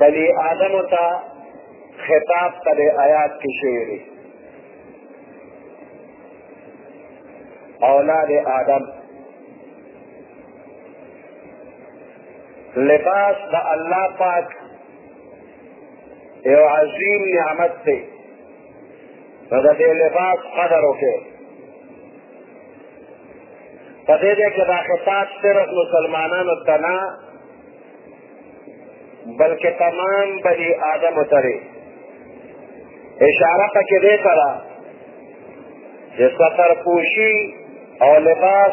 بلی آدم تا خطاب تر آیات کی شعری اولاد آدم لباس د الله پاک یو عظیم نعمت دی نو د دې لباس قدر وکړي په دې ځای کې دا خطاب صرف مسلمانانو ته نه بلکې تمام بني آدمو ته دی اشاره پکې دې ته ده چې ستر پوشي او لباس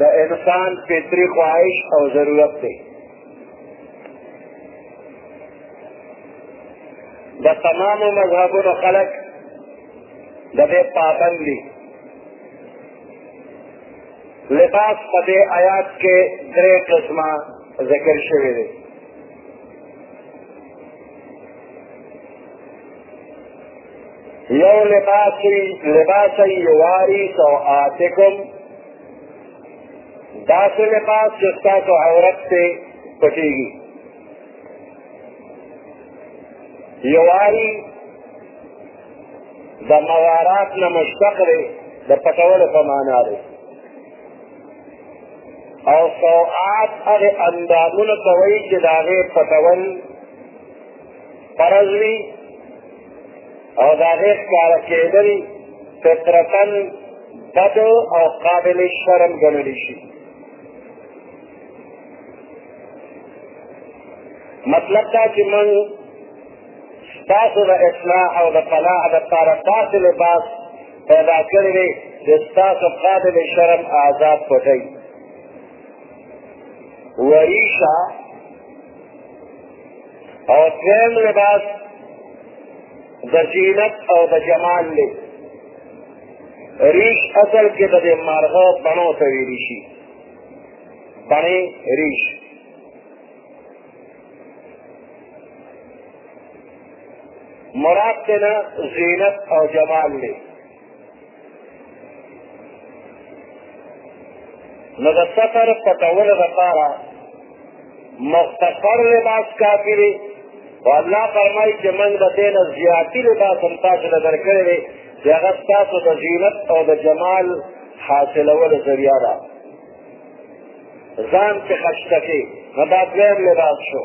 د انسان فطري خواهش او ضرورت دی د تمامو مذهبونو خلک د دې پابند دي لباس په دې آیات کې درې قسمه ذکر شوی دی یو لباس لباس یواری سوآتکم داسې لباس چې ستاسو عورت پې پټېږي یواري د موارات نه مشتق دی د پټولو په معنا دی او سوعات هغه اندامونه کوي چې د هغې پټول فرض وي او د هغې ښکاره کېدل فطرتا بد او قابل شرم ګڼلی شي مطلب دا چې من ستاسو د اصلاح او د فلاح دپاره داسې لباس پیدا کړی دی چې ستاسو قابل شرم آزاد پټوي وریشه او دویم لباس د زینت او د جمال دی ریش اصل کې د دې مارغه بڼو ته ویلی شي بڼې ریش مراد ته نه زینت او جمال دی نو د سفر پټولو لپاره مختصر لباس کافي دی او الله فرمایي چې موږ به دې نه زیاتي لباس هم تاسو له درکړی دی چې هغه ستاسو د زینت او د جمال حاصلولو ذریعه ده ځان چې خشته کې نو دا دویم لباس شو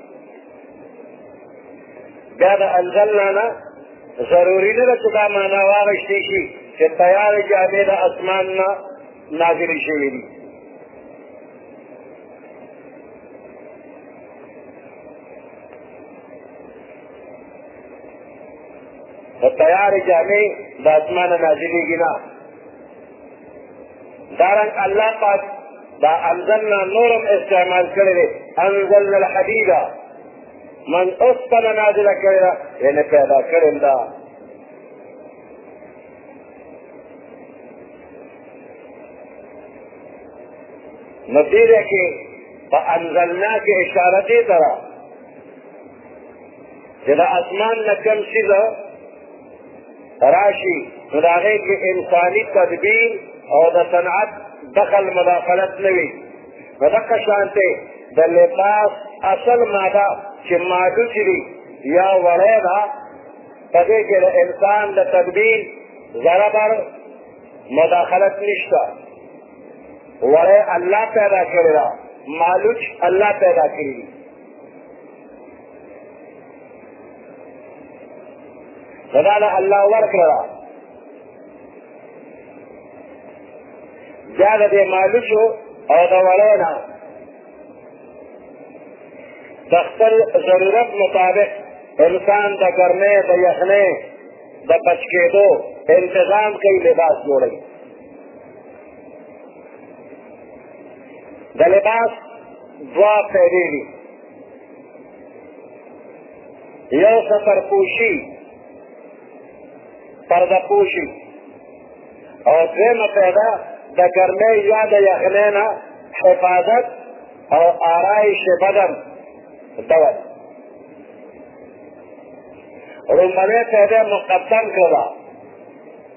بیا د انزلنا نه ضروري نه ده چې دا معنا واغشتې شي چې تیار جامې د اسمان نه نازلې شوې دي تیار جامې د اسمانه نازلېږي نه دارنګ الله پاک دا انزلنا نورم استعمال کړی دی انزلنا الحديد من اوسپنه نازله کړې ده یعنې پیدا کړې ده نو دې ده کې په انزلنا کې اشاره دې ته ده چې د اسمان نه کوم څیز راشي نو د هغې کې انساني تدبیر او د صنعت دخل مداخلت نه وي نو دغه شانتې د لباس اصل ماده چې مادو چې دي یا وړی ده په دې کې د انسان د تدبیر ذره بر مداخلت نشته وړی الله پیدا کړی ده مالوچ الله پیدا کړی دا له الله ورکړه ده دا د مالوچو او د وړو نه د خپل ضرورت مطابق انسان د ګرمۍ د یخنۍ د بچ کېدو انتظام کوي لباس جوړوي د لباس دوه فایدې دي یو سفر پوشی پرده پوشی او دویمه پیدا د ګرمۍ یا د یخنۍ نه حفاظت او آرایش بدن دول رومنه پیدا مقدم کړه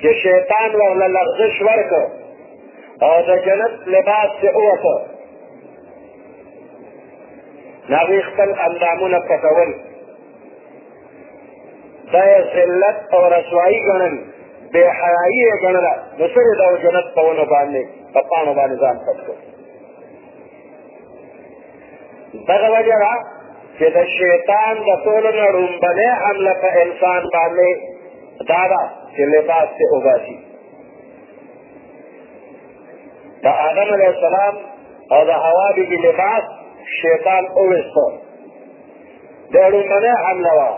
چې شیطان ورله لغزش ورکړ او د جنت لباس چې ووته نو هغوی خپل اندامونه پټول دا یې ذلت او رسوایي ګڼل بې حیایي یې ګڼله نو سر یې دا جنت په ونو باندې په پاڼو باندې ځان پټ کړ دغه وجه ده چې د شیطان د ټولو نه ړومبنۍ حمله په انسان باندې دا ده چې لباس یې وباسي د آدم علیه السلام او د هوا بیبي لباس شیطان وویسته د ړومبنۍ حمله وه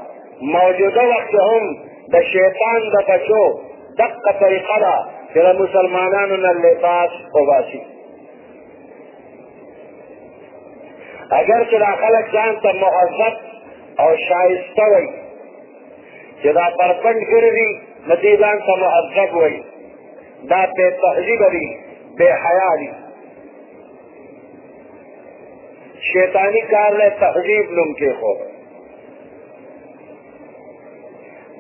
موجوده وخت هم د شیطان د بچو دقه طریقه ده چې د مسلمانانو نه لباس وباسي اگر چې دا خلک ځان ته مهذب او شایسته وي چې دا پرپنډ ګرځي نو دې ځان ته مهذب وي دا بې تهذیبه دي بې حیا دي شیطانی کار له تهذیب نوم کې خو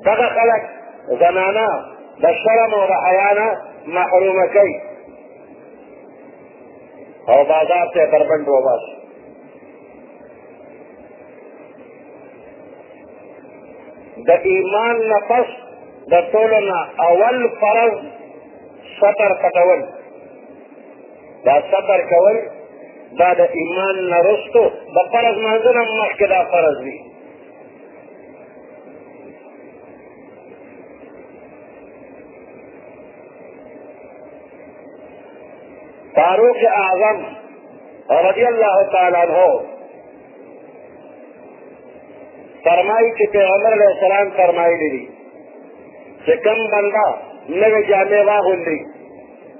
دغه خلک زنانه د شرم او د حیا نه محرومه کوي او بازار ته بربند وباسي د ایمان نه پس د ټولو نه اول فرض ستر پټول دا ستر کول دا د ایمان نه رستو د فرض منځونه مخکې دا فرض دي فاروق اعظم رضی اللہ تعالیٰ عنہ فرمائی کہ پیغمبر علیہ السلام فرمائی لی کہ کم بندہ نوے جامعہ واغلی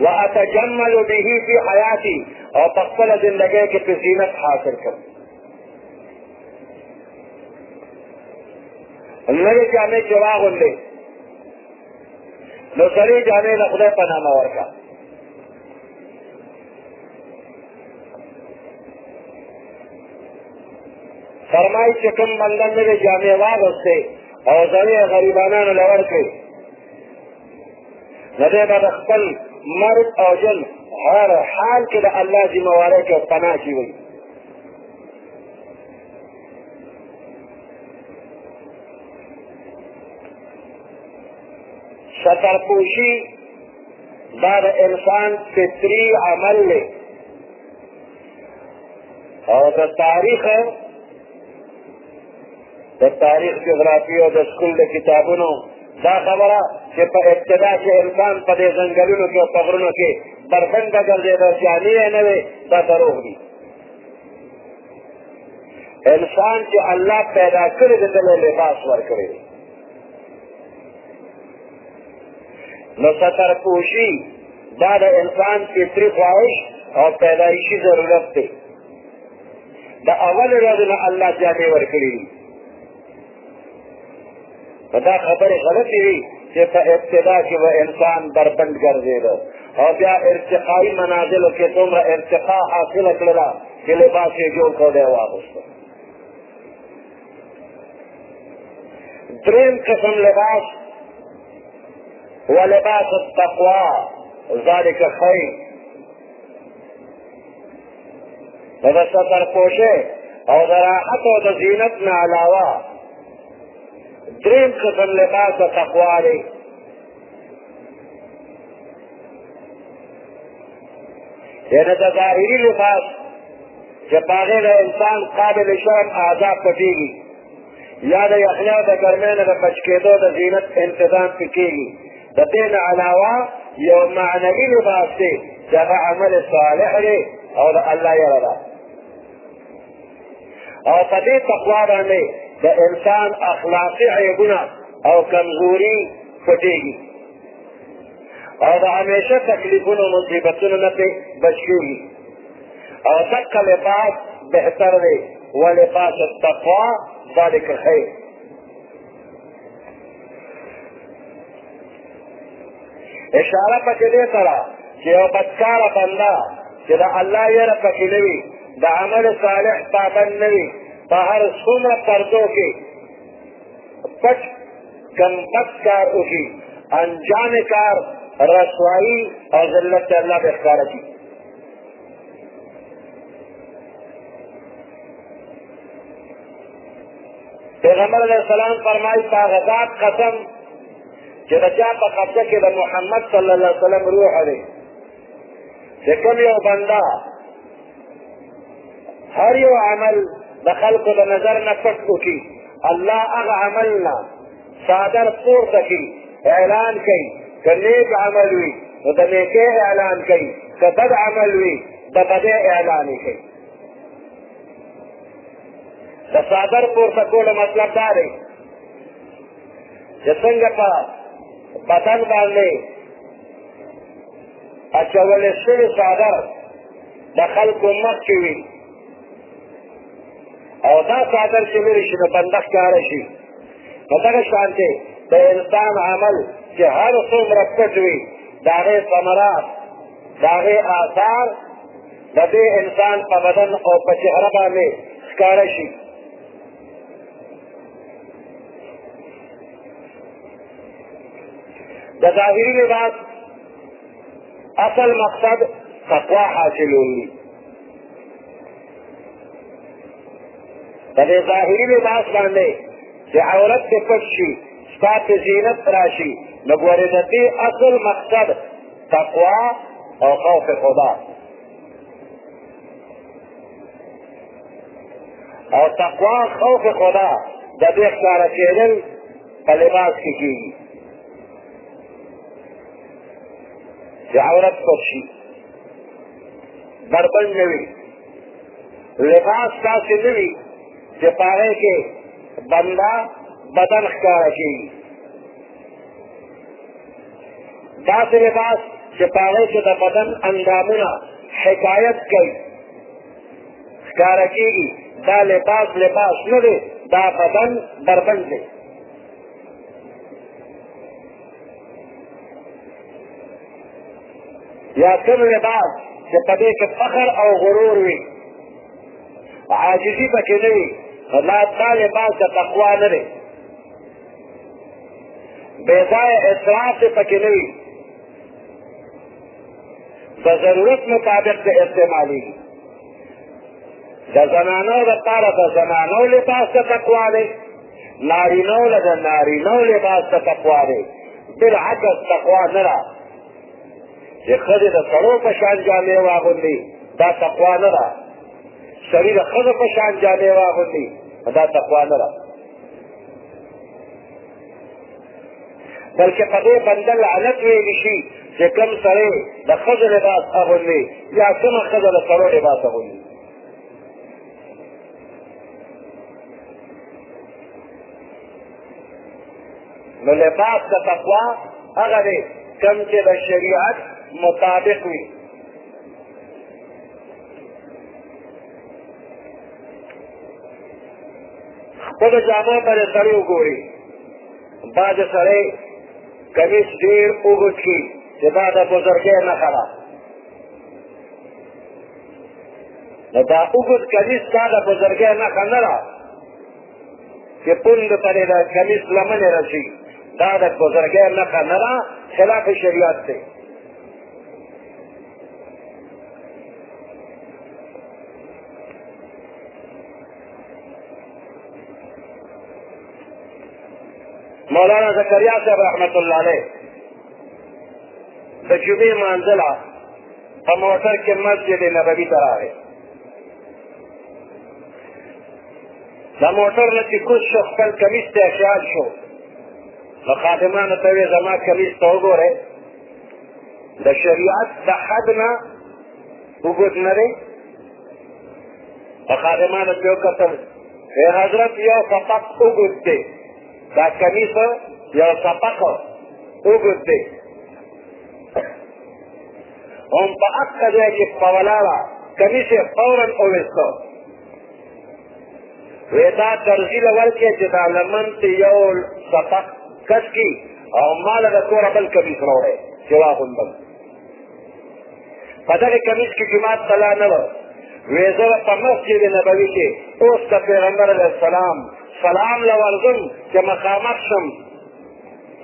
واتجمل به في حياتي او په خپل ژوندګۍ کې په زینت حاصل کړم نوې جامې چې واغوندې نو سړی جامې له خدای په نامه ورکړه فرمایي چې کوم بنده نوې جامې واغوستې او زړې غریبانانو له ورکړې نو دی به د خپل مرګ او ژوند هر حال کې د الله ذمهوارۍ کې پناه کې وي سترپوشي دا د انسان فطري عمل دی او د تاریخ د تاریخ جغرافي او د سکول د کتابونو دا خبره چې په ابتدا کې انسان په دې ځنګلونو کې او په غرونو کې بربنده ګرځېده جامې یې نه وې دا دروغ دي انسان چې الله پیدا کړی دی ته لباس ورکړی دی نو ستر پوشي دا د انسان فطري خواهش او پیدایشي ضرورت دی د اول ورځ نه الله جامې ورکړي دي په دا خبرې غلطې وي چې په ابتدا کې به انسان بربند ګرځېده او بیا ارتقایي منازلو کې دومره ارتقا حاصله کړله چې لباس یې جوړ کړ دی واغوسته دریم قسم لباس ولباس التقوا ذلك خير د د سترپوشۍ او د راحت او د زینت نه علاوه دریم قسم لباس د تقوا دی یعنې د ظاهري لباس چې په هغې د انسان قابل شرم آزاد پټېږي یا د یخنیا د ګرمۍ نه د بچ کېدو د زینت انتظام پې کېږي د دې نه علاوه یو معنوي لباس دی چې هغه عمل صالح دی او د الله یره ده او په دې تقوا باندې د انسان اخلاقي عیبونه او کمزوري پټېږي او د همیشه تکلیفونو مصیبتونو نه پې بچ کېږي او دقه لباس بهتر دی ولباس التقوا ذلك خیر اشاره پکې دې سره چې یو بدکاره بنده چې د الله یره پکې نه وي د عمل صالح پابند نه وي په هر څومره پردو کې پټ کم پټ کار وکړي انجام کار رسوایی او ذلت الله به ښکاره کړي پیغمبر علیہ السلام فرمایي په هغه ذات قسم چې د چا په قبضه کې د محمد صلی الله علیه وسلم روح دی چې کوم یو بنده هر یو عمل د خلکو د نظر نه پټ وکړي الله هغه عمل نه څادر پورته کړي اعلان کوي که نیک عمل وي نو د نیکۍ اعلان کوي که بد عمل وي د بدۍ اعلان یې کوي د څادر پورته کولو مطلب دا دی چې څنګه په بدن باندې اچول شوی څادر د خلکو مخ کې وي او دا څادر چې لرې شي نو بندښت کاره شي په دغه شان دی د انسان عمل چې هر څومره پټ وي د هغې ثمرات د هغې آثار د دې انسان په بدن او په چهره باندې ښکاره شي د ظاهري لباس اصل مقصد تقوا حاصلول دي په دې ظاهري لباس باندې چې عورت دې پټ شي ستا پې زینت راشي نو ګورې د دې اصل مقصد تقوا او خوف خدا او تقوا خوف خدا د دې ښکاره کېدل په لباس کې کېږي چې عورت پټ شي بربند نه وي لباس داسې نه وي چې په هغې کې بنده بدن ښکاره کېږي داسې لباس چې په هغې کې د بدن اندامونه حکایت کوي ښکاره کېږي دا لباس لباس نه دی دا بدن بربند دی یا کوم لباس چې په دې کې فخر او غرور وي عاجزي پکې نه وي لا دا لباس د تقوا نه دی بېځایه اصراف یې پکې نه وي د ضرورت مطابق د استعمالېږي د زنانو لپاره د زنانو لباس د تقوا دی نارینو له د نارینو لباس ته تقوا دی بالعکس تقوا نه ده چې ښځې د سړو په شان جامې واغوندي دا تقوا نه ده سړي د ښځو په شان جامې واغوندي دا تقوا نه ده بلکې په دې بنده لعنت ویلی شي چې کوم سړی د ښځو لباس اغوندي یا کومه ښځه د سړو لباس اغوندي نو لباس د تقوا هغه دی کوم چې د شریعت مطابق وي خپلو جامو ته د سړی وګوري بعض سړی کمیس ډېر اوږد کړي چې دا د بزرګۍ نښه ده نو دا اوږد کمیس تا د بزرګۍ نښه نه ده چې پوند پرې د کمیس لمنې رسي دا د بزرګۍ نښه نه ده خلاف شریعت دی مولانا زکریا صاحب رحمت الله علیه د جمعې مانځله په موټر کې مسجد نبوي ته راغی د موټر نه چې کوز شو خپل کمیس ته خیال شو نو خادمانو ته وې زما کمیس ته وګورئ د شریعت د حد نه وګد نه دی په خادمانو ته وکتل ای حضرت یو سپق وګد دی دا کمیس یو سپق وګد دی هم په حق دی چې په ولاړه کمیس یې فورا وویسته وی دا درځي له ورکې چې دا لمن ته یو سپک کس کي او ما له کوره بل کمیس راوړی چې واغوندم په دغه کمیس کې جماعت ته لا نه وه وی زه په مسجد نبوي کې اوس د پیغمبر علیه السلام سلام له ورځم چې مخامخ شم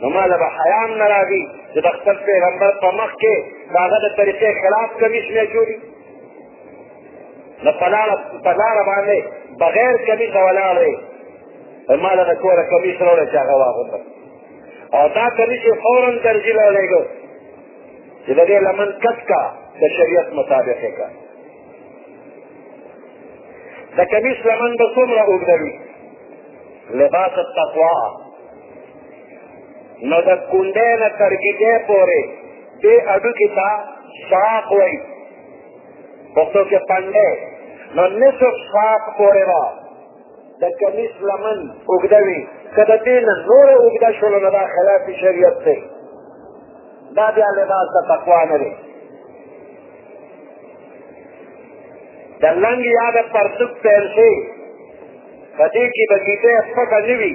نو ما له به حیا هم نه راځي چې د خپل پیغمبر په مخ کې د هغه د طریقې خلاف کمیس نه جوړي نو په لاره باندې بغیر کمیس ولاړ دی ما له د کوره کمیس راوړی چې هغه واغونده او دا کمیس یې فورا درجي له لېږو چې د دې لمن کټ کا د شریعت مطابق یې کا د کمیس لمن به څومره اوږده وي لباس التقوا نو د کونډې نه تر ګیدې پورې دې هډوکي ته شاق وایي پښتو کې پنډې نو نصف شاق پورې به د کمیس لمن اوږده وي که د دې نه نوره اوږده شوله نو دا خلاف شریعت دی دا بیا لباس د تقوا نه دی د لنګ یا د پرتوک پیل شي په دې کې به ګیدې سپکه نه وي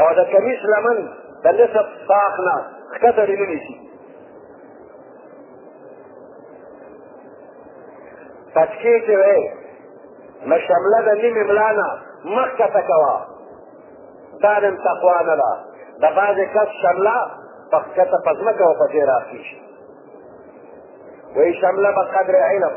او د کمیس لمن د نصف ساخ نه ښکته ډیللی شي تکې چې وې نو شمله د نیمې ملا نه مخکته کوه دا نن تقوا نه ده د بعضې کس شمله په ښکته په ځمکه او په دې راخي شي وایي شمله به قدر علم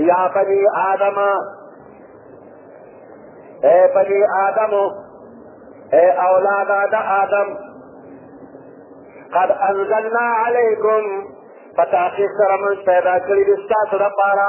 یا بنی آدم اے بنی آدم اے اولاد آد آدم قد انزلنا علیکم پتاکی سرمن پیدا کری دستا سر پارا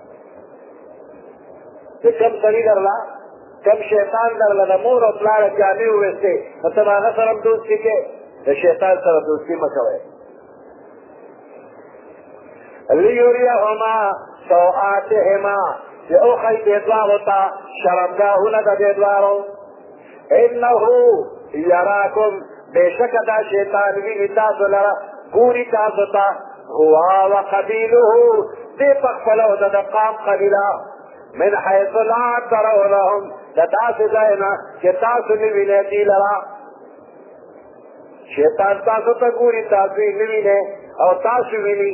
څه کم سړي درله کم شیطان درله د مور او پلار جامې وویستې نو ته به هغه سره دوستي کې د شیطان سره دوستي مه کوئ لیوریهما سوآتهما چې وښیي دې دواړو ته شرمګاهونه د دې دواړو انه یراکم بشک دا شیطان وی تاسو لرا ګوري تاسو ته هو وقبيله دې په خپل او د قام قبيله من حيث لا ترونهم د داسې ځای نه چې تاسو نه وینئ دي لرا شیطان تاسو ته ګوري تاسو یې نه وینئ او تاسو وینئ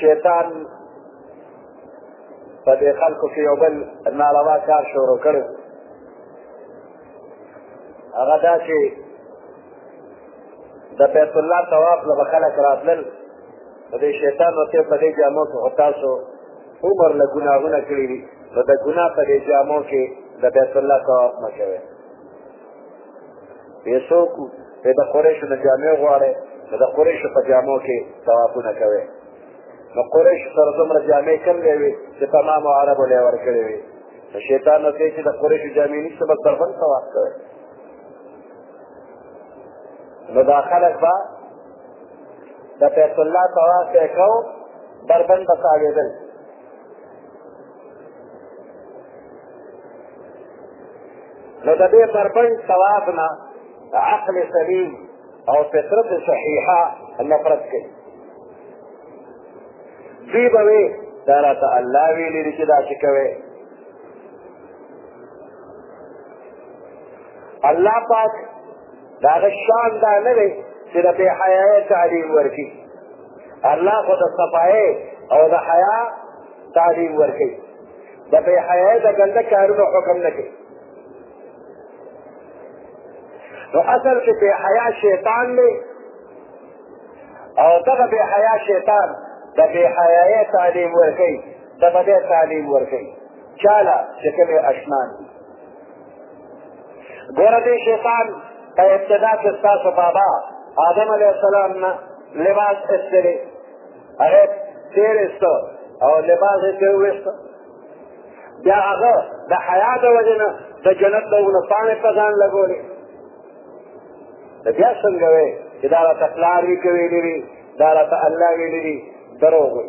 شیطان په دې خلکو کې یو بل ناروا کار شروع کړو هغه دا چې د بیت الله طواف له خلک راتلل د دې شیطان وته په دې جامو کې تاسو عمر له ګناهونه کړی دي نو د ګناه په دې جامو کې د بیت الله طواف مه کوئ پیسو کو ته د قریشو نه جامې غواړې نو د قریشو په جامو کې طوافونه کوې نو قریشو سره دومره جامې کم دی وي چې تمامو عربو له ورکړې وي نو شیطان نو کوي چې د قریشو جامې نشته بس تر بل طواف کوي نو دا خلک به د بیت الله طواف یې کو بربند به تاوېدل نو د دې بربند ثواب نه عقل سلیم او فطرت صحیحه نفرت کوي دوی به وي دا راته الله ویلي دي چې داسې کوي الله پاک د هغه شان دا نه دی چې د بېحیایۍ تعلیم ورکړي الله خو د صفایې او د حیا تعلیم ورکوي د بې حیایۍ د ګنده کارونو حکم نه کوي نو اصل کې بې حیا شیطان دی او دغه بې حیا شیطان د بې حیایۍ تعلیم ورکوي د بدې تعلیم ورکوي چاله چې کومې اشنان دي ګوره دې شیطان په ابتدا کې ستاسو بابا آدم علیه السلام نه لباس استری هغه تیر است او لباس یې تیر وست بیا هغه د حیا د وجې نه د جنت د ونه پاڼې په ځان لګولې د بیا څنګه وې چې دا راته پلار وي که ویلي وي دا راته الله ویلي دي دروغ وي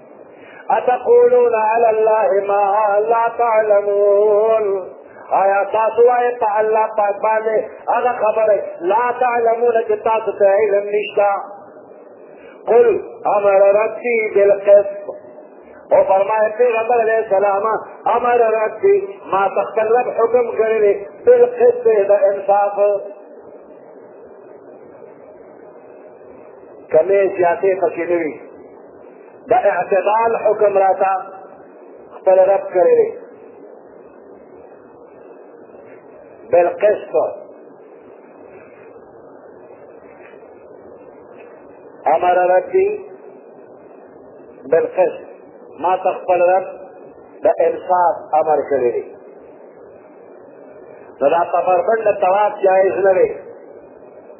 اتقولون علی الله ما لا تعلمون آیا تاسو وای په الله پاک باندې هغه خبره لا تعلمون چې تاسو ته علم نشته قل امر ربي بالقسط او فرمائے پیغمبر علیہ السلام امر ربی ما تخبر رب حکم کرے بالقسط دا انصاف کمی زیادے پکې نه وي د اعتدال حکم راته خپل رب کړی دی بالقسط امر ربي بالقسط ما تخبل رب د انصاف امر کړی دی نو دا په فربند تواب جایز نه دی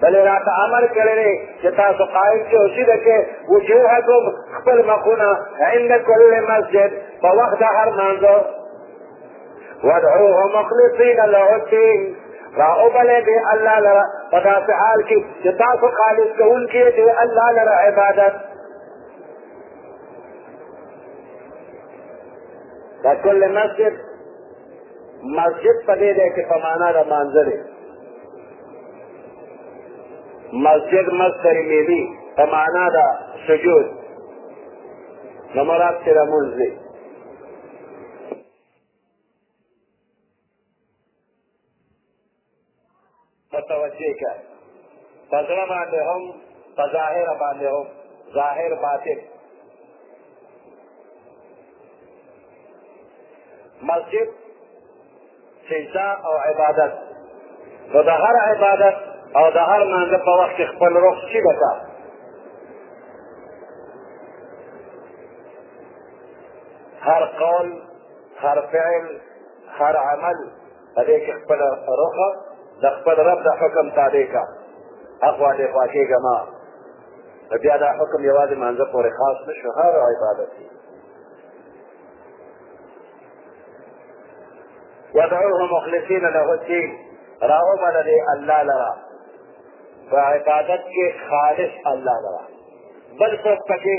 بلې راته امر کړی دی چې تاسو قائم چې اوسي ده چې وجوهکم خپل مخونه عند کل مسجد په وخت د هر مانځه وادعوه مخلصین له الدین را اوبلې دی الله لره په داسې حال کې چې تاسو خالص کوونکي دی الله لره عبادت دا کل مسجد مسجد په دې ځای کې په معنا د مانځه دی مسجد مصدر میلی په معنا د سجود نو مراد چې لمونځ دی متوجه که پزړه باندې هم په ظاهر باندې هم ظاهر باطن مسجد سجده او عبادت نو د هر عبادت او د هر مانځه په وخت کې خپل روح چی وکړه هر قول هر فعل هر عمل په دې کې خپل روح د خپل رب د حکم تابع کا اخوا دې خوا کېږه ما نو بیا دا حکم یوازې مانځه پورې خاص نه شو هر عبادت دی ودعوه مخلصین له الدین راوبله دې الله لره په عبادت کې خالص الله لره بل څوک پکې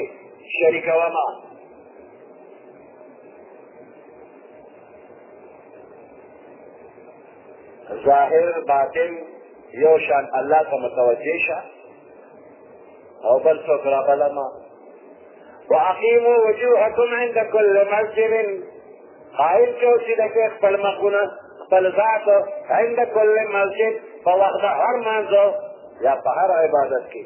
شریکوه ما ظاهر باطن یو شان الله ته متوجه شه او بل څوک را بلما واقیموا وجوهکم عند کل مسجد قائل کو چې دغه خپل مخونه خپل ذات عند کل مسجد په وخت هر مانځو یا په هر عبادت کې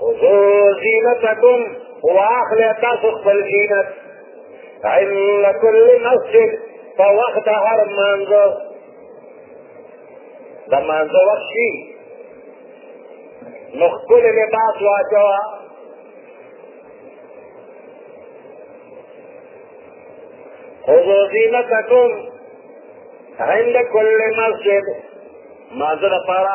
خذو زینتکم واخلې تاسو خپل زینت عند كل مسجد په وخت هر مانځه د مانځه وخت شي نو خپل لباس واچوه خذو زینتکم عند كل مسجد مانځه لپاره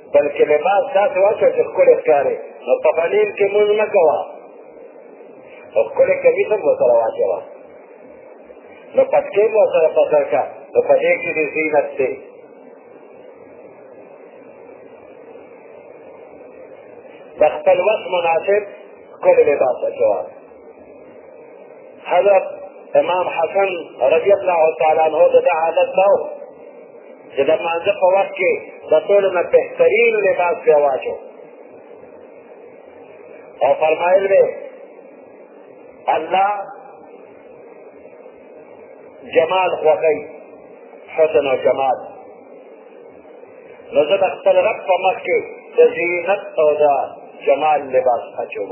بلکې لباس داسې واچوه چې ښکلی ښکارې نو په بنین کې مونځ مه کوه او ښکلی کمیس هم ورسره واچوه نو پټکې مو ورسره په سر کړه نو په دې کې دې زینت دی د خپل وخت مناسب ښکلی لباس اچوه حضرت امام حسن رضی الله تعالی عنہ د دا عادت نه و چې د مانځه په وخت کې د ټولو نه بهترین لباس پرې واچو او فرمایل به الله جمال خوښوي حسن او جمال نو زه د خپل رب په مخ کې د زینت او د جمال لباس اچوم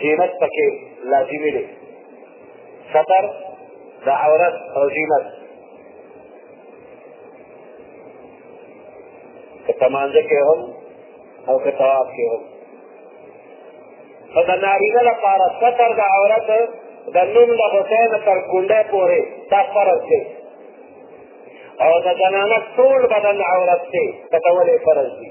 زینت پکې لازمي دی ستر د عورت او زینت که په مانځه کې هم او که طواف کې هم خو د نارینه لپاره ستر د عورت د نوم له حسین تر کونډۍ پورې دا فرض دی او د زنانه ټول بدن عورت دی که ته ولې فرض دی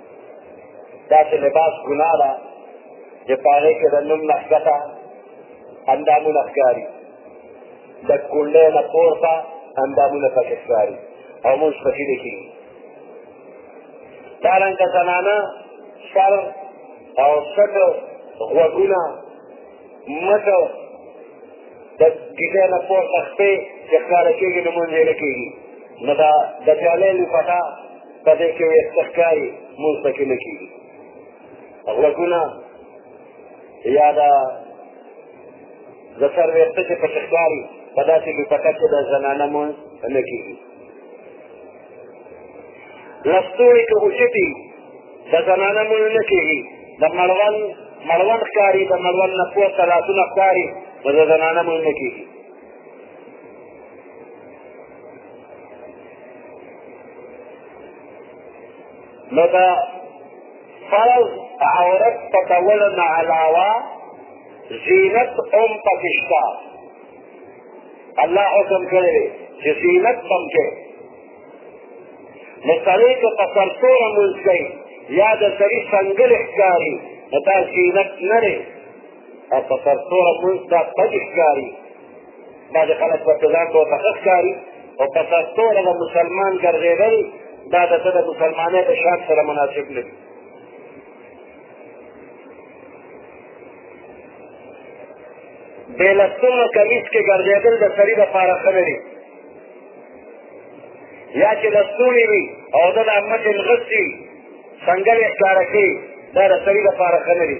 داسې لباس ګناه ده چې په هغې کې د نوم نه ښکته اندامونه ښکاري د کولې نه پورته اندامونه پکې ښکاري او موږ پکې نه کېږي دارنګه زنانه سر او سټو غوږونه مټو د ګیټه نه پورته خپې چې ښکاره کېږي نو مونږ یې نه کېږي نو دا د جالې لپټه په دې کې یې څخکاري مونږ پکې نه کېږي غوږونه یا د د سر ویښته چې پکې ښکاري په داسې کې پټه کې د زنانه مونږ نه کېږي لستوړي که اوچتي د زنانه مونږ نه کېږي د مړوند مړوند ښکاري د مړوند نه پورته لاسونه ښکاري نو د زنانه مونږ نه کېږي نو د فرض عورت پټول نه علاوه زینت هم پکې شته الله حکم کړی چې زینت هم کې نو سړی که په سرتوره لمونځ کوي یا د سړي سنګل ښکاري نو دا زینت نه دی او په سرتوره مونځ دا بد ښکاري بعضې خلک ورته ځان ته ورته ښه ښکاري او په سرتوره د مسلمان ګرځېدل دا د ده د مسلمانۍ د شان سره مناسب نه دي بې لستونو کمیس کې ګرځېدل د سړي دپاره ښه نه دي یا چې لستوڼي وي او د دا مټې نغستي څنګه یې ښکاره کوي دا د سړي دپاره ښه نه دي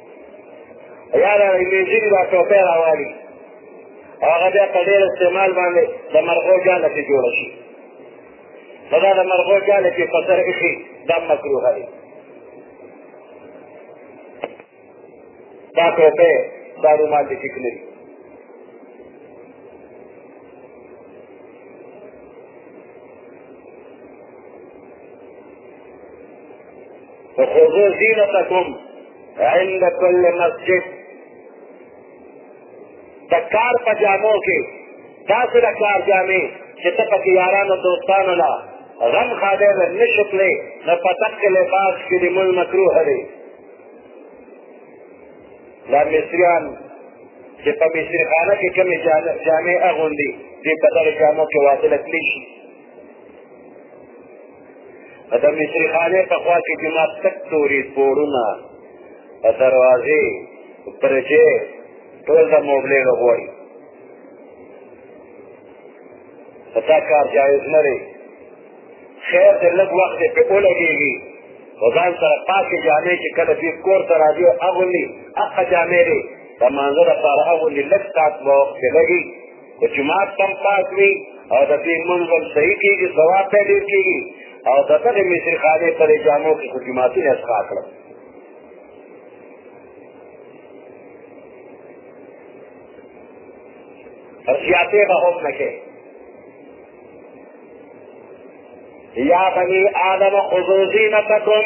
یاره انګریزي دي دا ټوپی راوالي او هغه بیا په ډېر استعمال باندې د مرغو جاله کې جوړه شي نو دا د مرغو جاله کې په سر ایښي دا مکروه دی دا ټوپی دا رومال دې ټیک لري فخذوا زینتکم عند کل مسجد د کار په جامو کې داسې د کار جامې چې ته پکې یارانو دوستانو لا غم خاده له نشکلې نه پتک کې لباس کې د مول مکروه دی دا مصریان چې په مصری خانه کې کومې جامې اغوندي دې په دغه جامو کې واده لکلی شي د مشری خانه په خوا کې چې ما تک توري پورونه دروازې پرچې ټول د موبلې غوړي دا کار جایز نه دی خیر د لږ وخت په کوله کېږي وزان سره پاکې جامې چې کله دې کور ته راځي اغوندي هغه جامې دی د مانځه لپاره اغوندي لږ ساعت به وخت لګي د جماعت تم پاک وي او د دې منظم صحیح کېږي ثواب ته ډېر کېږي او د دغې مصري خانې پر جامو کې خو جماعتونه اسخا کړل زیاتې به هم نه کوي یا بني آدم خذو زینتکم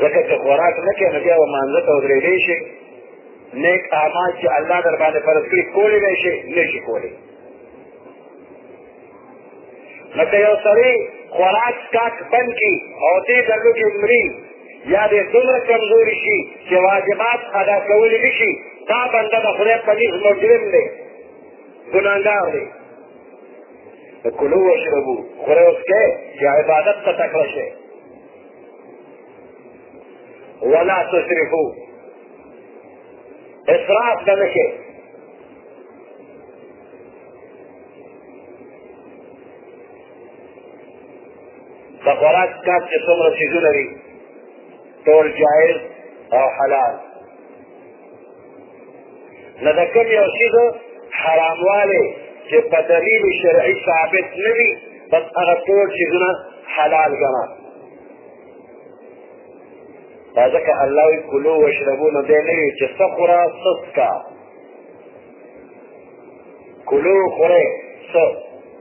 ځکه چې خوراک نه کوې نو بیا به مانځه ته ودرېدی شي نیک اعمال چې الله در باندې فرض کړي کولی به شي نه شي کولی نو که یو سړی خوراک څښاک بند کړي او دې ډلو کې مري یا دې دومره کمزوري شي چې واجبات ادا کولی نه شي دا بنده د خدای په نس مجرم دی ګناهګار دی کلو وشربو خورې اوس کې چې عبادت ته تکړه شي ولا تسرفو اسراف نه نشي د خوراک کار چې څومره څیزونه دي ټول جایز او حلال نو د کوم یو شي د حراموالي چې په دلیل شرعي ثابت نه وي بس هغه ټول شیزونه حلال ګڼه دا ځکه الله وایي کلو واشربو نو دی نه وي چې څه خوره څه څکه کلو خوره څه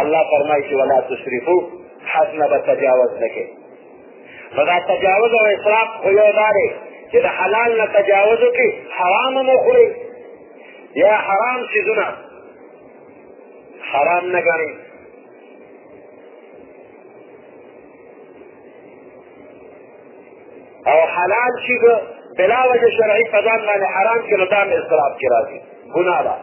الله فرمایي چې ولا تسرفو حد نه به تجاوز نه کوي نو دا تجاوز او اسراف خو یو دا دی چې د حلال نه تجاوز وکړي حرام هم وخوري یا حرام څیزونه حرام نه ګڼي او حلال شي بلا وجه شرعي په ځان باندې حرام کړي نو دا اسراف کې راځي ګناه ده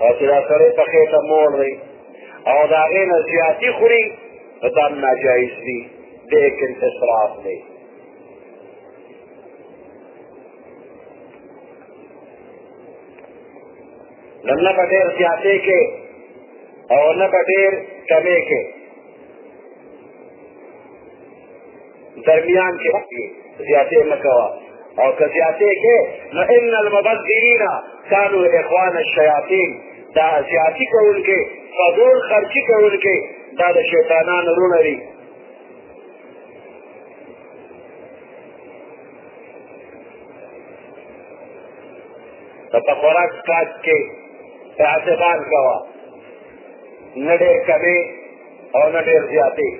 او چې دا سړی په خېټه موړ دی او د هغې نه زیاتي خوري نو دا هم ناجایز دي ډېر انتصراف دی نه په ډېر زیاتې کې او نه په ډېر کمې کې درمیان کې زیاتې مه کوه او که زیاتې کې نو ان المبذرین کانو اخوان الشیاطین دا زیاتی کوونکې فضول خرچي کوونکې دا د شیطانانو رونه دي ته په خوراک کاج کې اعتبار کوه نه ډېر کمې او نه ډېر زیاتې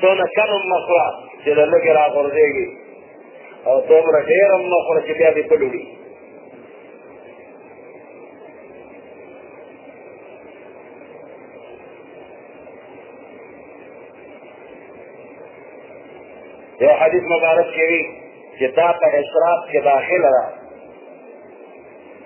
څونه کم هم مه خوره چې له لږې راغورځېږي او څومره ډېر هم مه خوره چې بیا دې پلي وړي یو حدیث مبارک کې وي چې دا په اشراف کې داخله ده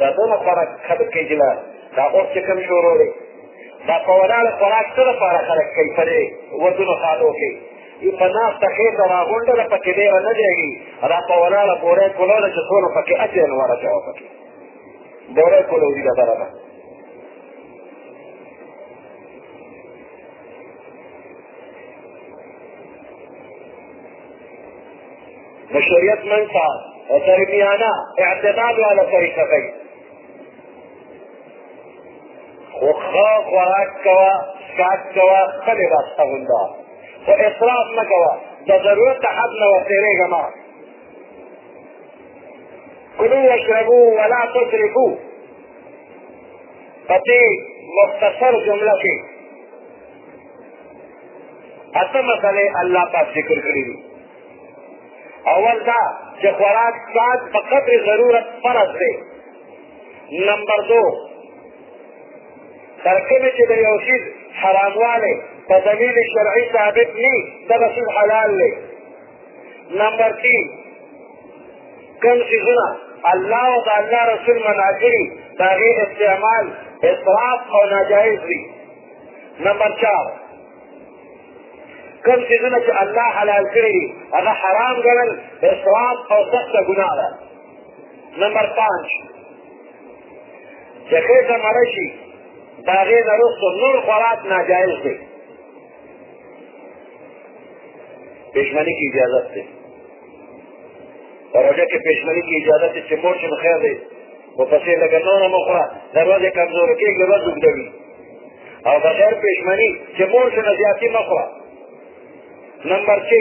دا ټول خوراک خلک کوي چې دا دا اوس چې کوم شروع دی دا په ولاړه خوراک څه لپاره خلک کوي په دې ودونو خالو کې ای په ناس ته خېټه راغونډه ده پکې ډېره نه جګي دا په ولاړه بوره کولوله چې څونه پکې اچول ورچوه پکې بوره کولوي دا دره ده بشريت من صار وتربيانا اعتماد على طريقتين خو ښه خوراک کوه څښاک کوه ښه لباس اغونده خو اصراف مه کوه د ضرورت د حد نه وتېرېږه مه کلو واشربو ولا تسرفو په دې مختصر جمله کې اته مسئلې الله پاک ذکر کړې دي اول دا چې خوراک ساعت په قدر ضرورت فرض دی نمبر دو تر کومې چې د یو شي حراموالی په دلیل شرعي ثابت نه دا به شیز حلال دی نمبر تین کوم څیزونه الله او د الله رسول منع کړي د هغې استعمال اسراف او ناجایز وي نمبر چار کوم څیزونه چې الله حلال کړي دي هغه حرام ګڼل اسراف او سخته ګناه ده نمبر پنج چې ښځه مړه شي د هغې نه وروسته نور خوراک ناجایز دی پېشمني کې اجازت دی روژه کې پېشمني کې اجازه چې چې مور شي نو خیر دی خو پسې لږه نوره مه خوره د ورځې کمزورې کېږي ورځ اوږده وي او بغیر پېشمني چې مور شي نه زیاتي مه خوره نمبر چې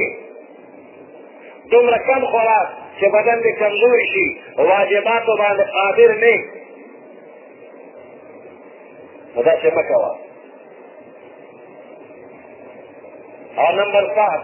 دومره کم خوراک چې بدن دې کمزوري شي واجباتو باندې قادر نه نو داسې مه کوه او نمبر پانچ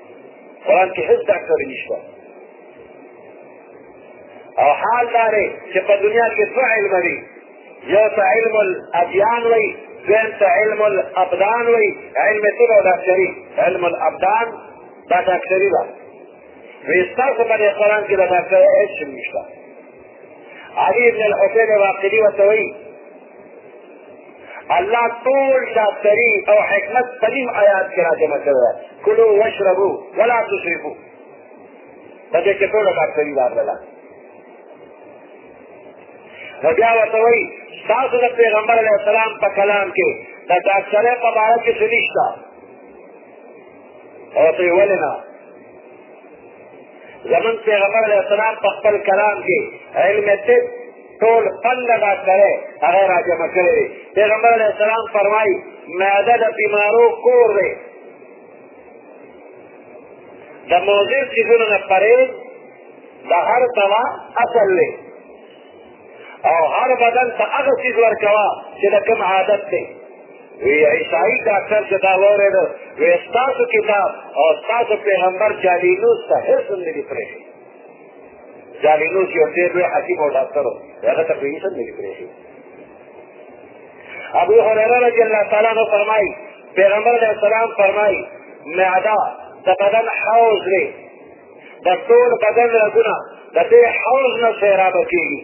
قرآن کې هیڅ ډاکټري نشته او حال دا دی چې په دنیا کې څو علم دي یو ته علم الادیان وایي دویم ته علم الابدان وایي علم طب او ډاکټري علم الابدان دا ډاکټري ده نو ستاسو په دې قرآن کې د ډاکټرۍ هېڅ شی نشته علي بن الحسین واقدي ورته وایي الله طول شاکری او حکمت سلیم آیات کې راجمع کړو کلو واشربو ولا تشربو په دې کې ټول شاکری راغله نو بیا ورته وایي تاسو د پیغمبر علیه السلام په کلام کې د ډاکټرۍ په باره کې څه نشته او ته ولې نه زمون پیغمبر علیه السلام په خپل کلام کې علم طب ټول پنده ډاکټرې هغه راجم کړی پیغمبر علیه السلام فرمایي معده د بیمارو کور دی د موضوع څیزونو نه پرې د هر دوا اصل دی او هر بدن ته هغه څیز ورکوه چې د کوم عادت دی وی عیسائی ډاکټر چې دا واورېده وی ستاسو کتاب او ستاسو پیغمبر جالینوس ته هېڅ هم نه دي پرېښي جالینوس یو ډېر لوی حکیم او ډاکټر و هغه ته به هېڅ هم نه دي پرېښي ابو هريره رضی الله تعالی عنہ فرمایي پیغمبر علیه السلام فرمایي معده د بدن حوض دی د ټول بدن رګونه د دې حوض نه سیرابه کېږي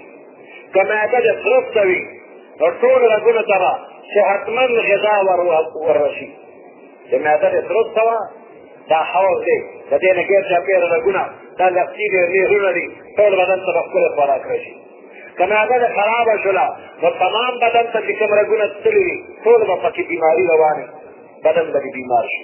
که معده دې سرسته وي نو ټول رګونه ته به صحتمند غذا وررسي چې معده دې سرسته وه دا حوض دی د دې نه ګېر چاپېره رګونه دا لفتي دی نهرونه دي ټول بدن ته به ښکلی خوراک راشي که معده دې خرابه شوله نو تمام بدن ته چې کوم رګونه تللي وي ټول به پکې بیماري روانې بدن به دې بیمار شي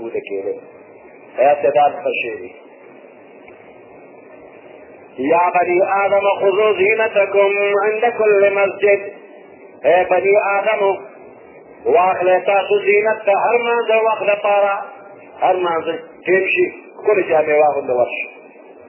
وده کېده اعتدال ښه شوي یا بني آدم خذو زینتکم عند کل مسجد اے بني آدم واخلې تاسو زینت ته هر مانځه وخت لپاره هر مانځه تېر شي ښکلې جامې واغوندې ورشي